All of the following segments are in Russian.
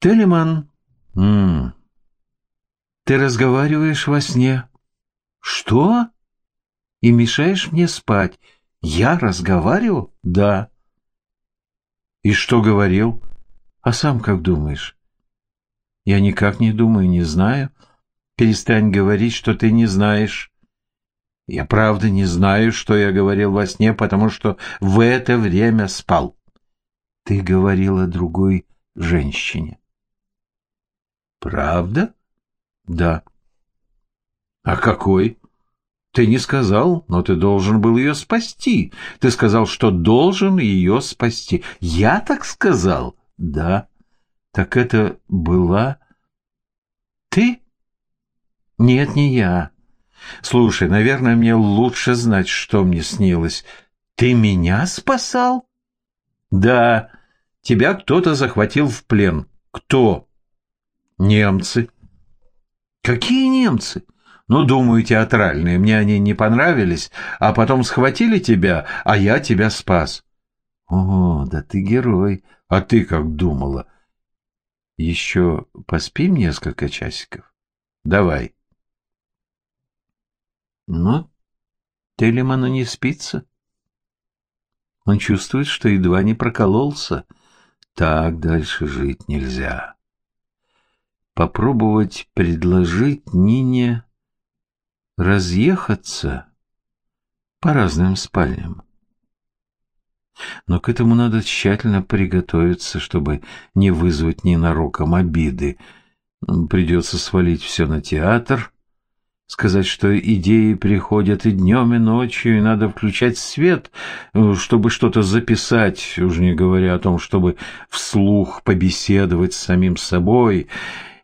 Телеман, м ты разговариваешь во сне. Что? И мешаешь мне спать. Я разговаривал? Да. И что говорил? А сам как думаешь? Я никак не думаю, не знаю. Перестань говорить, что ты не знаешь. Я правда не знаю, что я говорил во сне, потому что в это время спал. Ты говорил о другой женщине. Правда? Да. А какой? Ты не сказал, но ты должен был ее спасти. Ты сказал, что должен ее спасти. Я так сказал? Да. Так это была ты? Нет, не я. Слушай, наверное, мне лучше знать, что мне снилось. Ты меня спасал? Да. Тебя кто-то захватил в плен. Кто? Немцы. Какие немцы? Ну, думаю, театральные. Мне они не понравились, а потом схватили тебя, а я тебя спас. О, да ты герой. А ты как думала? Еще поспим несколько часиков? Давай. Но Телеману не спится. Он чувствует, что едва не прокололся. Так дальше жить нельзя. Попробовать предложить Нине разъехаться по разным спальням. Но к этому надо тщательно приготовиться, чтобы не вызвать ненароком обиды. Придется свалить все на театр, сказать, что идеи приходят и днем, и ночью, и надо включать свет, чтобы что-то записать, уже не говоря о том, чтобы вслух побеседовать с самим собой —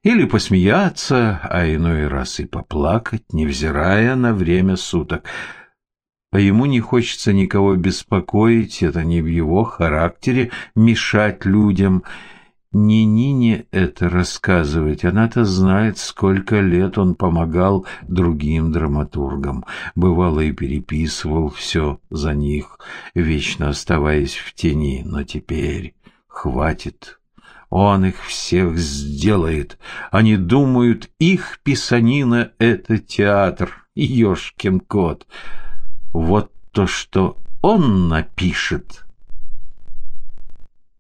или посмеяться, а иной раз и поплакать, невзирая на время суток. А ему не хочется никого беспокоить, это не в его характере мешать людям. Не Нине это рассказывать, она-то знает, сколько лет он помогал другим драматургам. Бывало и переписывал все за них, вечно оставаясь в тени, но теперь хватит он их всех сделает. Они думают, их писанина — это театр, ёшкин кот. Вот то, что он напишет.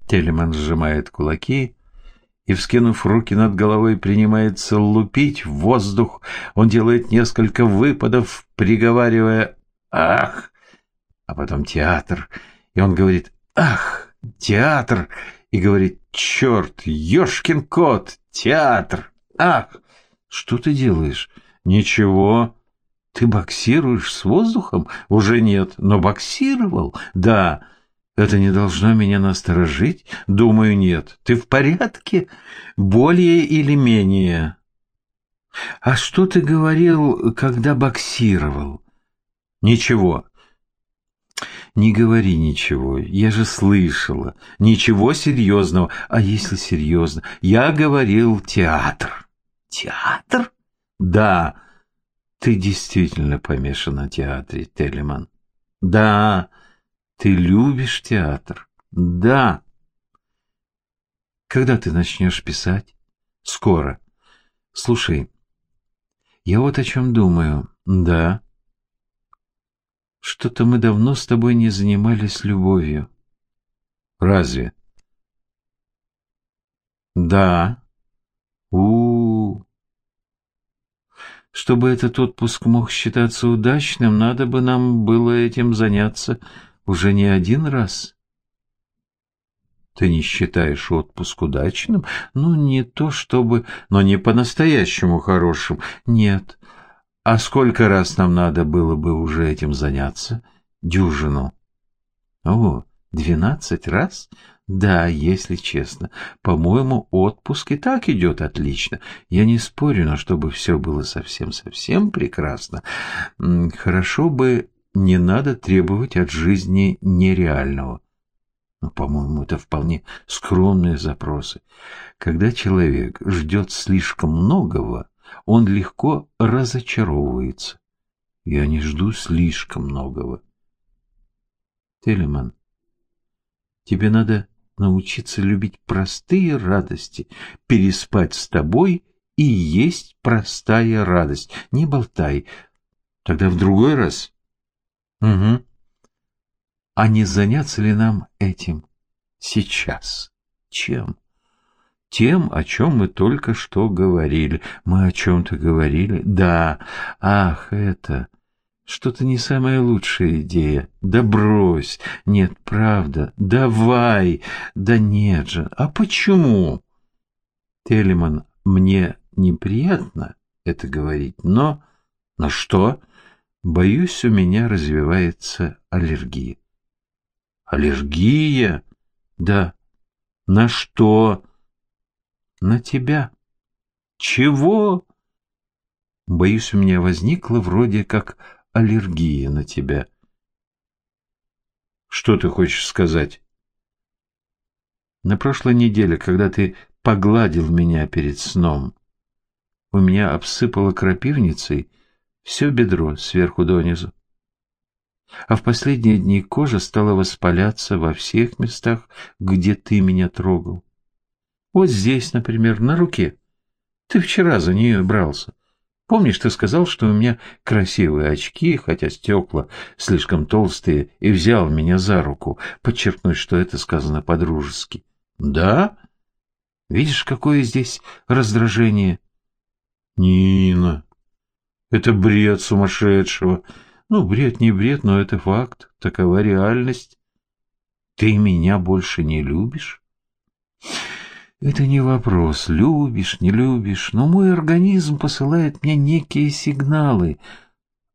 Телеман сжимает кулаки и, вскинув руки над головой, принимается лупить в воздух. Он делает несколько выпадов, приговаривая «Ах!», а потом театр. И он говорит «Ах, театр!» и говорит «Черт, ешкин кот, театр! Ах, что ты делаешь?» «Ничего». «Ты боксируешь с воздухом?» «Уже нет, но боксировал?» «Да». «Это не должно меня насторожить?» «Думаю, нет. Ты в порядке?» «Более или менее». «А что ты говорил, когда боксировал?» «Ничего. Не говори ничего, я же слышала. Ничего серьезного. А если серьезно? Я говорил театр. Театр? Да. Ты действительно помешан на театре, Телеман. Да. Ты любишь театр? Да. Когда ты начнешь писать? Скоро. Слушай, я вот о чем думаю. Да. Что-то мы давно с тобой не занимались любовью. Разве? Да. У, -у, у Чтобы этот отпуск мог считаться удачным, надо бы нам было этим заняться уже не один раз. Ты не считаешь отпуск удачным? Ну, не то чтобы, но не по-настоящему хорошим. Нет, а сколько раз нам надо было бы уже этим заняться? Дюжину. О, двенадцать раз? Да, если честно. По-моему, отпуск и так идет отлично. Я не спорю, но чтобы все было совсем-совсем прекрасно, хорошо бы не надо требовать от жизни нереального. Но, по-моему, это вполне скромные запросы. Когда человек ждет слишком многого, он легко разочаровывается. Я не жду слишком многого. Телеман, тебе надо научиться любить простые радости, переспать с тобой и есть простая радость. Не болтай. Тогда в другой раз. Угу. А не заняться ли нам этим сейчас? Чем? Тем, о чем мы только что говорили. Мы о чем-то говорили? Да. Ах, это... Что-то не самая лучшая идея. Да брось. Нет, правда. Давай. Да нет же. А почему? Телеман, мне неприятно это говорить, но... На что? Боюсь, у меня развивается аллергия. Аллергия? Да. На что? На тебя. Чего? Боюсь, у меня возникла вроде как аллергия на тебя. Что ты хочешь сказать? На прошлой неделе, когда ты погладил меня перед сном, у меня обсыпало крапивницей все бедро сверху донизу. А в последние дни кожа стала воспаляться во всех местах, где ты меня трогал. Вот здесь, например, на руке. Ты вчера за нее брался. Помнишь, ты сказал, что у меня красивые очки, хотя стекла слишком толстые, и взял меня за руку, подчеркнуть, что это сказано по-дружески. Да? Видишь, какое здесь раздражение? Нина, это бред сумасшедшего. Ну, бред не бред, но это факт, такова реальность. Ты меня больше не любишь? Это не вопрос, любишь, не любишь, но мой организм посылает мне некие сигналы,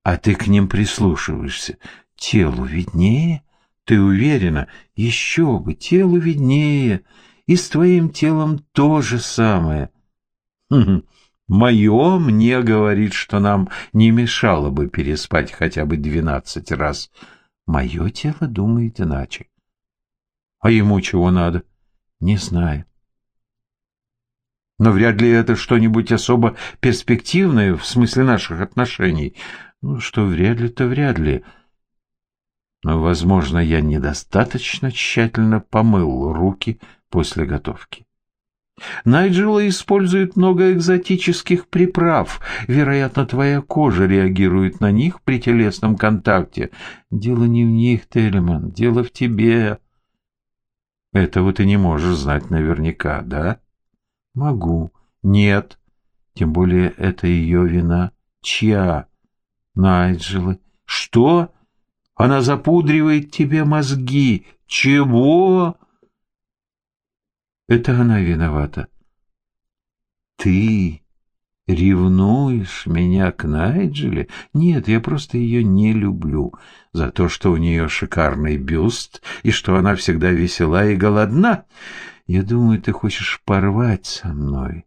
а ты к ним прислушиваешься. Телу виднее, ты уверена, еще бы, телу виднее, и с твоим телом то же самое. Мое мне говорит, что нам не мешало бы переспать хотя бы двенадцать раз. Мое тело думает иначе. А ему чего надо? Не знаю. Но вряд ли это что-нибудь особо перспективное в смысле наших отношений. Ну, что вряд ли, то вряд ли. Но, возможно, я недостаточно тщательно помыл руки после готовки. Найджела использует много экзотических приправ. Вероятно, твоя кожа реагирует на них при телесном контакте. Дело не в них, Телеман, дело в тебе. Этого ты не можешь знать наверняка, да? Могу. Нет. Тем более это ее вина. Чья? Найджелы. Что? Она запудривает тебе мозги. Чего? Это она виновата. Ты ревнуешь меня к Найджеле? Нет, я просто ее не люблю. За то, что у нее шикарный бюст и что она всегда весела и голодна. Я думаю, ты хочешь порвать со мной,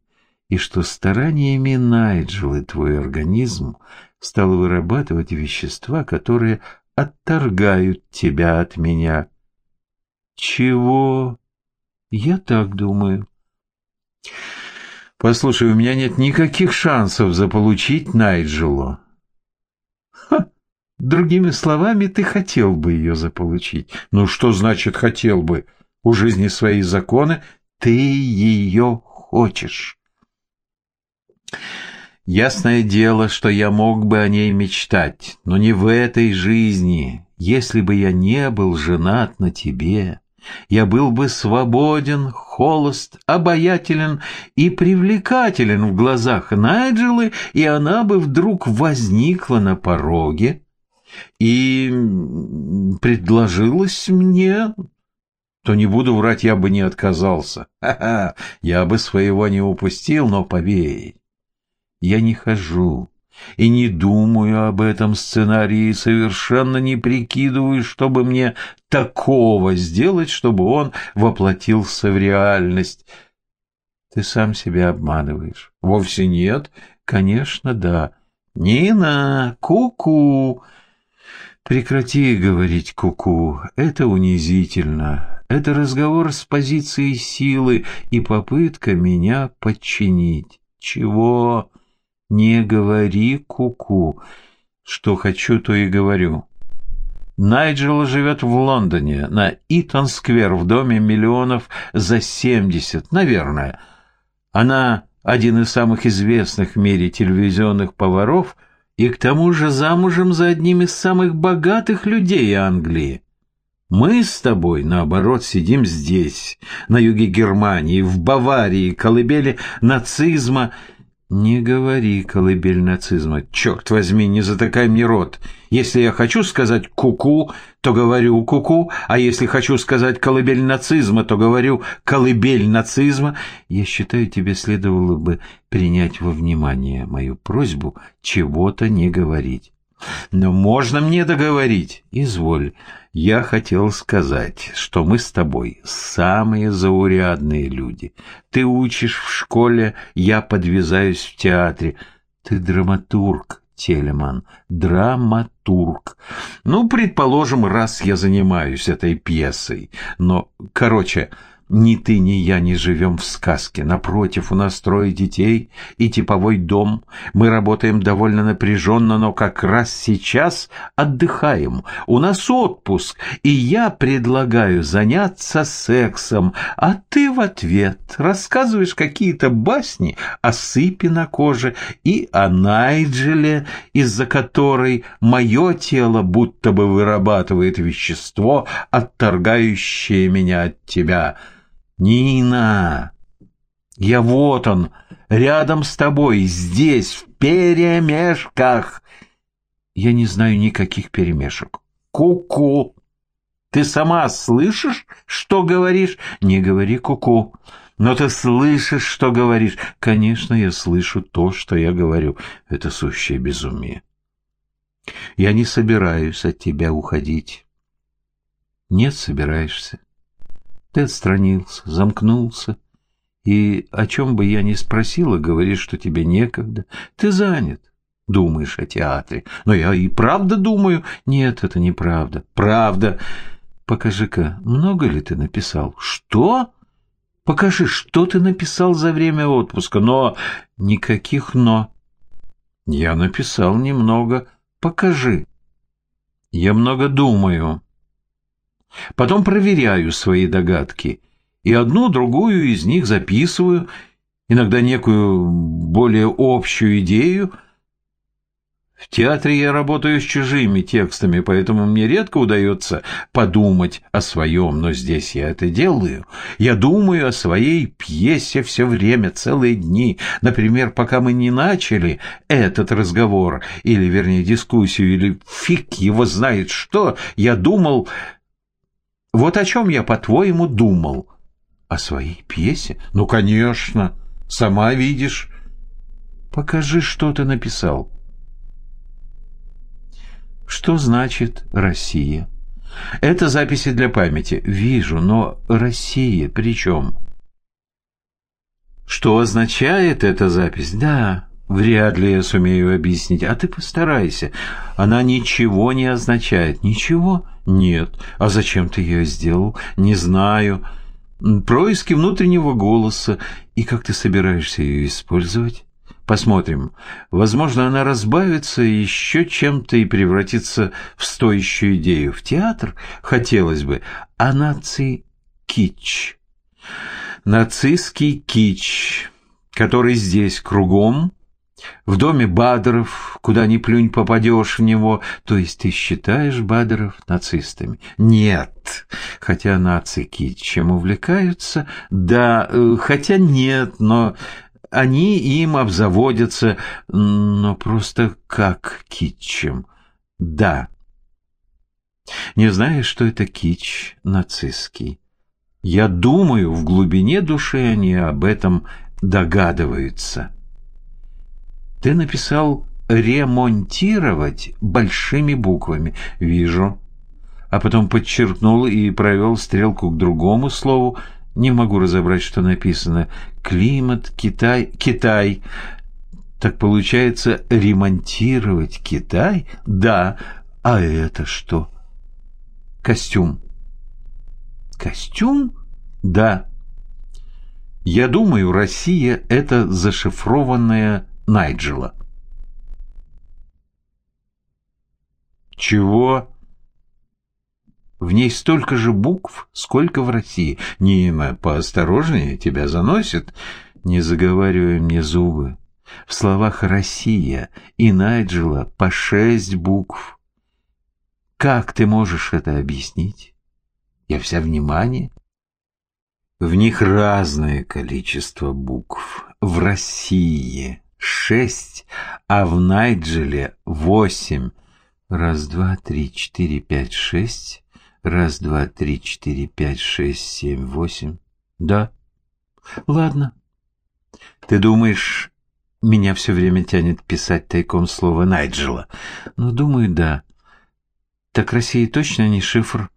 и что стараниями Найджелы твой организм стал вырабатывать вещества, которые отторгают тебя от меня. Чего? Я так думаю. Послушай, у меня нет никаких шансов заполучить Найджелу. Ха! Другими словами, ты хотел бы ее заполучить. Ну, что значит «хотел бы»? У жизни свои законы, ты ее хочешь. Ясное дело, что я мог бы о ней мечтать, но не в этой жизни. Если бы я не был женат на тебе, я был бы свободен, холост, обаятелен и привлекателен в глазах Найджелы, и она бы вдруг возникла на пороге и предложилась мне то не буду врать, я бы не отказался. Ха-ха, я бы своего не упустил, но поверь, я не хожу и не думаю об этом сценарии, совершенно не прикидываю, чтобы мне такого сделать, чтобы он воплотился в реальность. Ты сам себя обманываешь. Вовсе нет. Конечно, да. Нина, ку-ку. Прекрати говорить ку-ку. Это унизительно. Это разговор с позиции силы и попытка меня подчинить. Чего? Не говори куку. -ку. Что хочу, то и говорю. Найджел живет в Лондоне, на Итон-сквер, в доме миллионов за семьдесят, наверное. Она один из самых известных в мире телевизионных поваров и к тому же замужем за одним из самых богатых людей Англии. Мы с тобой, наоборот, сидим здесь, на юге Германии, в Баварии, колыбели нацизма «Не говори, колыбель нацизма. Черт возьми, не затыкай мне рот. Если я хочу сказать «ку-ку», то говорю «ку-ку», а если хочу сказать «колыбель нацизма», то говорю «колыбель нацизма». Я считаю, тебе следовало бы принять во внимание мою просьбу чего-то не говорить. Но можно мне договорить? Изволь. Я хотел сказать, что мы с тобой самые заурядные люди. Ты учишь в школе, я подвязаюсь в театре. Ты драматург, Телеман, драматург. Ну, предположим, раз я занимаюсь этой пьесой. Но, короче, ни ты, ни я не живем в сказке. Напротив, у нас трое детей и типовой дом. Мы работаем довольно напряженно, но как раз сейчас отдыхаем. У нас отпуск, и я предлагаю заняться сексом, а ты в ответ рассказываешь какие-то басни о сыпи на коже и о Найджеле, из-за которой мое тело будто бы вырабатывает вещество, отторгающее меня от тебя». Нина, я вот он, рядом с тобой, здесь, в перемешках. Я не знаю никаких перемешек. Ку-ку. Ты сама слышишь, что говоришь? Не говори ку-ку. Но ты слышишь, что говоришь. Конечно, я слышу то, что я говорю. Это сущее безумие. Я не собираюсь от тебя уходить. Нет, собираешься. Ты отстранился, замкнулся, и о чем бы я ни спросила, говоришь, что тебе некогда. Ты занят, думаешь о театре. Но я и правда думаю. Нет, это неправда. Правда. Покажи-ка, много ли ты написал? Что? Покажи, что ты написал за время отпуска. Но никаких «но». Я написал немного. Покажи. Я много думаю. Потом проверяю свои догадки, и одну, другую из них записываю, иногда некую более общую идею. В театре я работаю с чужими текстами, поэтому мне редко удается подумать о своем, но здесь я это делаю. Я думаю о своей пьесе все время, целые дни. Например, пока мы не начали этот разговор, или, вернее, дискуссию, или фиг его знает что, я думал вот о чем я, по-твоему, думал? О своей пьесе? Ну, конечно, сама видишь. Покажи, что ты написал. Что значит «Россия»? Это записи для памяти. Вижу, но «Россия» при чем? Что означает эта запись? Да, Вряд ли я сумею объяснить. А ты постарайся. Она ничего не означает. Ничего? Нет. А зачем ты ее сделал? Не знаю. Происки внутреннего голоса. И как ты собираешься ее использовать? Посмотрим. Возможно, она разбавится еще чем-то и превратится в стоящую идею. В театр хотелось бы. А наци кич. Нацистский кич, который здесь кругом в доме Бадеров, куда ни плюнь попадешь в него, то есть ты считаешь Бадеров нацистами? Нет, хотя нацики чем увлекаются, да, э, хотя нет, но они им обзаводятся, но просто как китчем. Да. Не знаешь, что это кич нацистский? Я думаю, в глубине души они об этом догадываются. Ты написал «ремонтировать» большими буквами. Вижу. А потом подчеркнул и провел стрелку к другому слову. Не могу разобрать, что написано. Климат, Китай, Китай. Так получается, ремонтировать Китай? Да. А это что? Костюм. Костюм? Да. Я думаю, Россия — это зашифрованная Найджела. «Чего?» В ней столько же букв, сколько в России. Нина, поосторожнее, тебя заносит. Не заговаривай мне зубы. В словах «Россия» и «Найджела» по шесть букв. Как ты можешь это объяснить? Я вся внимание. В них разное количество букв. В России шесть, а в Найджеле восемь. Раз, два, три, четыре, пять, шесть. Раз, два, три, четыре, пять, шесть, семь, восемь. Да. Ладно. Ты думаешь, меня все время тянет писать тайком слово Найджела? Ну, думаю, да. Так Россия точно не шифр?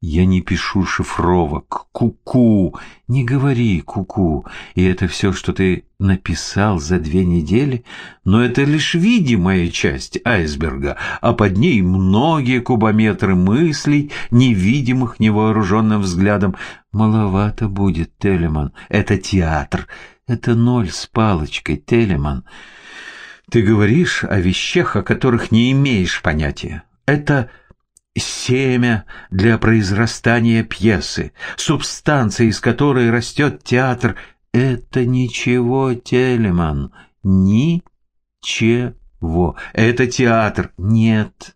Я не пишу шифровок. Ку-ку. Не говори ку-ку. И это все, что ты написал за две недели, но это лишь видимая часть айсберга, а под ней многие кубометры мыслей, невидимых невооруженным взглядом. Маловато будет, Телеман. Это театр. Это ноль с палочкой, Телеман. Ты говоришь о вещах, о которых не имеешь понятия. Это семя для произрастания пьесы, субстанция, из которой растет театр. Это ничего, Телеман, ничего. Это театр. Нет.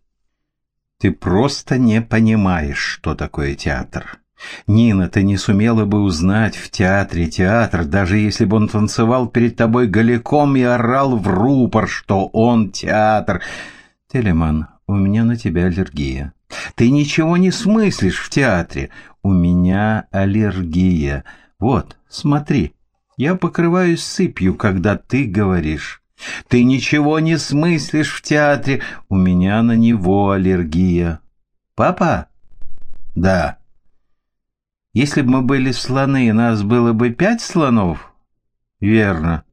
Ты просто не понимаешь, что такое театр. Нина, ты не сумела бы узнать в театре театр, даже если бы он танцевал перед тобой голиком и орал в рупор, что он театр. Телеман, у меня на тебя аллергия. Ты ничего не смыслишь в театре. У меня аллергия. Вот, смотри, я покрываюсь сыпью, когда ты говоришь. Ты ничего не смыслишь в театре. У меня на него аллергия. Папа? Да. Если бы мы были слоны, нас было бы пять слонов? Верно.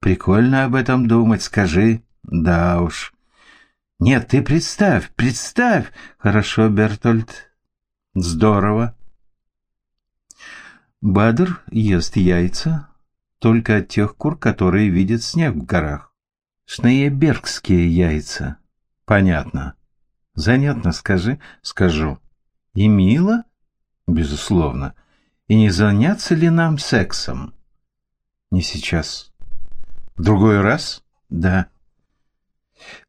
Прикольно об этом думать, скажи. Да уж. Нет, ты представь, представь. Хорошо, Бертольд. Здорово. Бадр ест яйца только от тех кур, которые видят снег в горах. Шнеебергские яйца. Понятно. Занятно, скажи. Скажу. И мило? Безусловно. И не заняться ли нам сексом? Не сейчас. В другой раз? Да.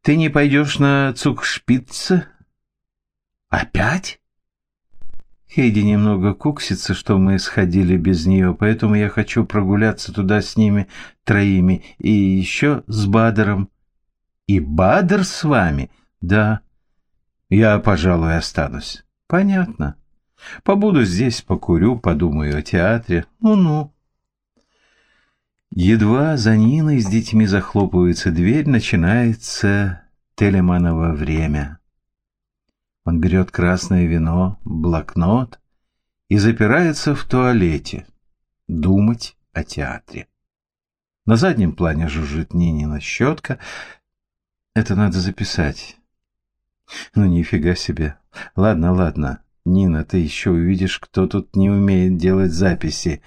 Ты не пойдешь на Цукшпице? Опять? Хейди немного куксится, что мы сходили без нее, поэтому я хочу прогуляться туда с ними троими и еще с Бадером. И Бадер с вами? Да. Я, пожалуй, останусь. Понятно. Побуду здесь, покурю, подумаю о театре. Ну-ну. Едва за Ниной с детьми захлопывается дверь, начинается Телеманово время. Он берет красное вино, блокнот и запирается в туалете. Думать о театре. На заднем плане жужжит Нинина щетка. Это надо записать. Ну, нифига себе. Ладно, ладно. Нина, ты еще увидишь, кто тут не умеет делать записи.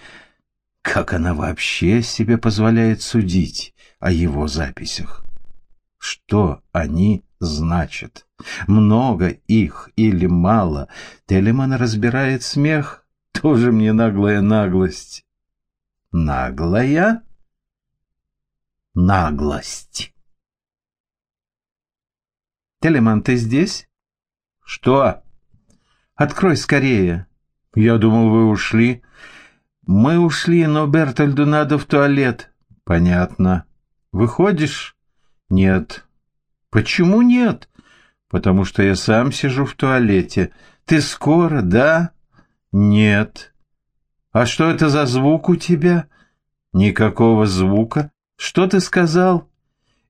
Как она вообще себе позволяет судить о его записях? Что они значат? Много их или мало? Телеман разбирает смех. Тоже мне наглая наглость. Наглая? Наглость. Телеман, ты здесь? Что? Открой скорее. Я думал, вы ушли. «Мы ушли, но Бертольду надо в туалет». «Понятно. Выходишь?» «Нет». «Почему нет?» «Потому что я сам сижу в туалете. Ты скоро, да?» «Нет». «А что это за звук у тебя?» «Никакого звука». «Что ты сказал?»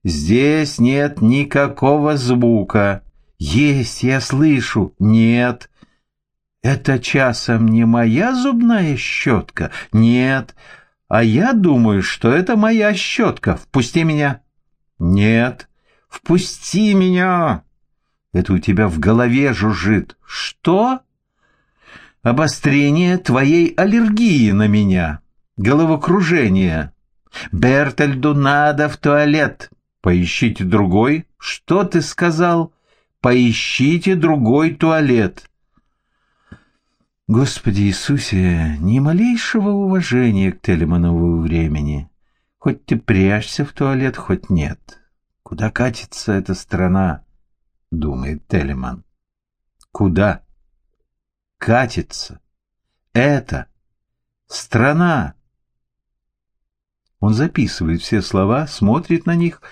«Здесь нет никакого звука». «Есть, я слышу». «Нет». «Это часом не моя зубная щетка?» «Нет». «А я думаю, что это моя щетка. Впусти меня». «Нет». «Впусти меня!» «Это у тебя в голове жужжит». «Что?» «Обострение твоей аллергии на меня. Головокружение. Бертольду надо в туалет. Поищите другой». «Что ты сказал?» «Поищите другой туалет». Господи Иисусе, ни малейшего уважения к Телеманову времени. Хоть ты прячься в туалет, хоть нет. Куда катится эта страна, думает Телеман. Куда катится эта страна? Он записывает все слова, смотрит на них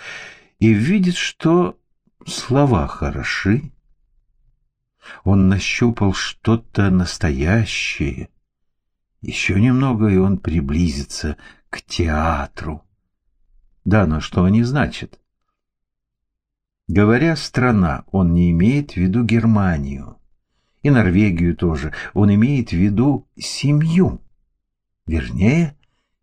и видит, что слова хороши. Он нащупал что-то настоящее. Еще немного, и он приблизится к театру. Да, но что они значат? Говоря «страна», он не имеет в виду Германию. И Норвегию тоже. Он имеет в виду семью. Вернее,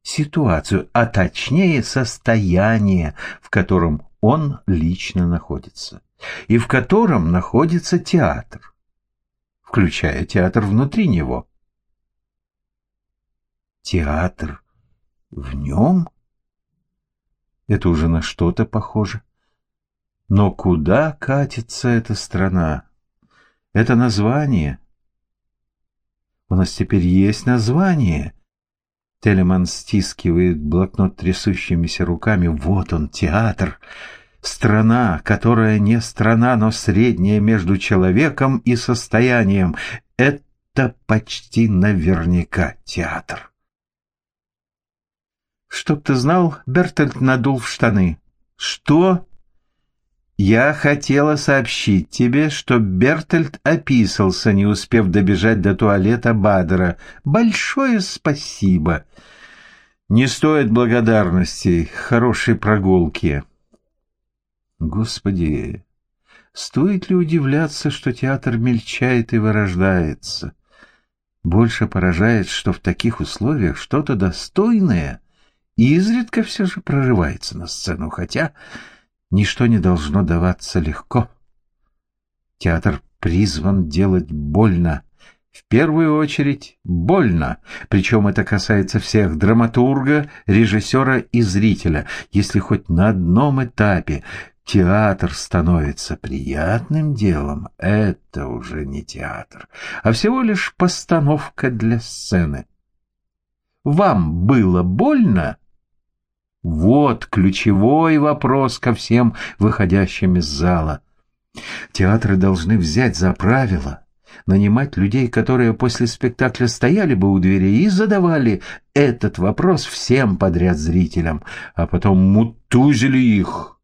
ситуацию, а точнее состояние, в котором он лично находится. И в котором находится театр, включая театр внутри него. Театр в нем? Это уже на что-то похоже. Но куда катится эта страна? Это название. У нас теперь есть название. Телеман стискивает блокнот трясущимися руками. Вот он, театр. Страна, которая не страна, но средняя между человеком и состоянием. Это почти наверняка театр. Чтоб ты знал, Бертольд надул в штаны. Что? Я хотела сообщить тебе, что Бертольд описался, не успев добежать до туалета Бадера. Большое спасибо. Не стоит благодарности, хорошей прогулки. Господи, стоит ли удивляться, что театр мельчает и вырождается? Больше поражает, что в таких условиях что-то достойное изредка все же прорывается на сцену, хотя ничто не должно даваться легко. Театр призван делать больно, в первую очередь больно, причем это касается всех драматурга, режиссера и зрителя. Если хоть на одном этапе театр становится приятным делом, это уже не театр, а всего лишь постановка для сцены. Вам было больно? Вот ключевой вопрос ко всем выходящим из зала. Театры должны взять за правило нанимать людей, которые после спектакля стояли бы у двери и задавали этот вопрос всем подряд зрителям, а потом мутузили их.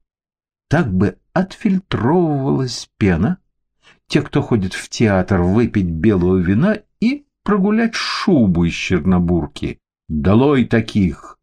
Так бы отфильтровывалась пена, те, кто ходит в театр, выпить белого вина и прогулять шубу из чернобурки. Долой таких!